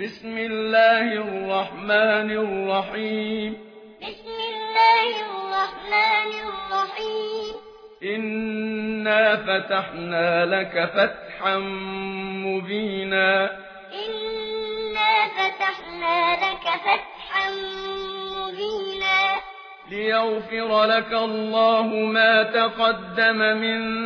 بسم الله الرحمن الرحيم بسم الله الرحمن الرحيم إنا فتحنا لك فتحا مبينا إنا فتحنا لك فتحا مبينا ليغفر لك الله ما تقدم من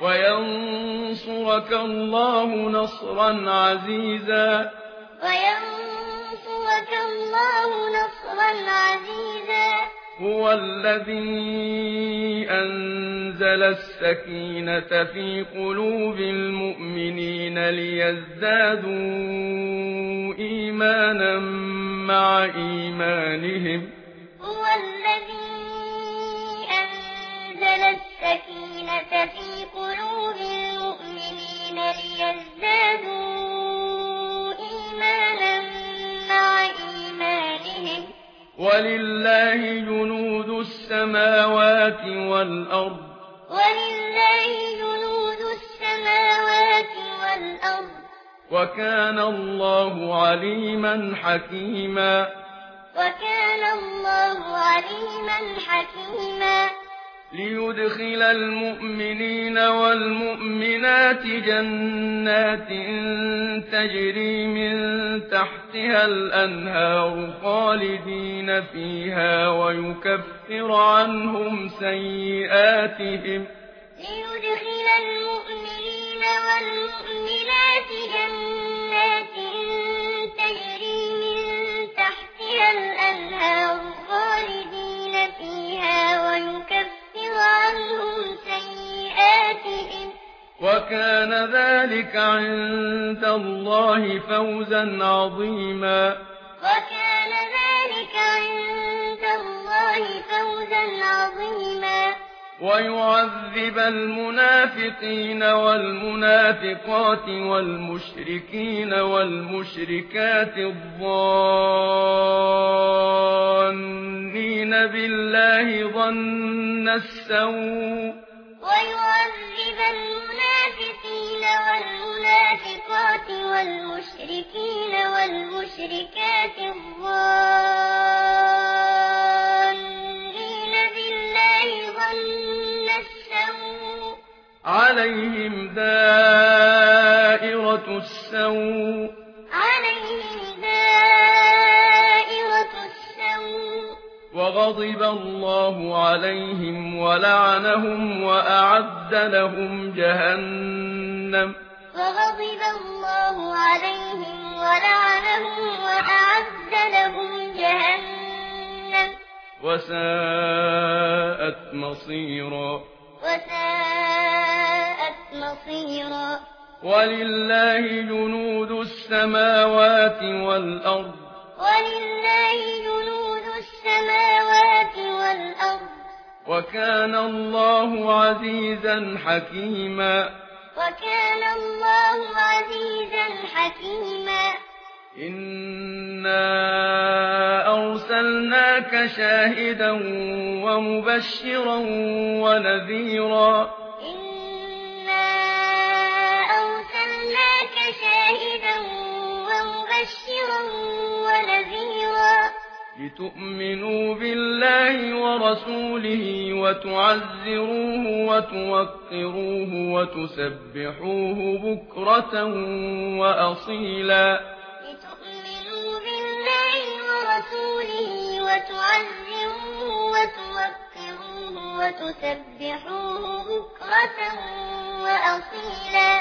وينصرك الله نصرا عزيزا. وينصرك الله نصرا عزيزا. هو الذي أنزل السكينة في قلوب المؤمنين ليزدادوا إيمانا مع إيمانهم. ولله جنود السماوات والأرض. ولله جنود السماوات والأرض. وكان الله عليما حكيما وكان الله عليما حكيما ليدخل المؤمنين والمؤمنات جنات تجري من تحت تحتها الأنهار خالدين فيها ويكفر عنهم سيئاتهم ليدخل المؤمنين والمؤمنات جميعا وكان ذلك عند الله فوزا عظيما. وكان ذلك عند الله فوزا عظيما. ويعذب المنافقين والمنافقات والمشركين والمشركات الظانين بالله ظن السوء. ويعذب والمشركين والمشركات الظالمين بالله ظن السوء عليهم دائرة السوء عليهم دائرة السوء وغضب الله عليهم ولعنهم وأعد لهم جهنم وغضب الله عليهم ولعنهم وأعد لهم جهنم. وساءت مصيرا. وساءت مصيرا. ولله جنود السماوات والأرض. ولله جنود السماوات والأرض. وكان الله عزيزا حكيما. وكان الله عزيزا حكيما. إنا أرسلناك شاهدا ومبشرا ونذيرا. لتؤمنوا بالله ورسوله وتعزروه وتوقروه وتسبحوه بكرة وأصيلا. لتؤمنوا بالله ورسوله وتعزروه وتوقروه وتسبحوه بكرة وأصيلا.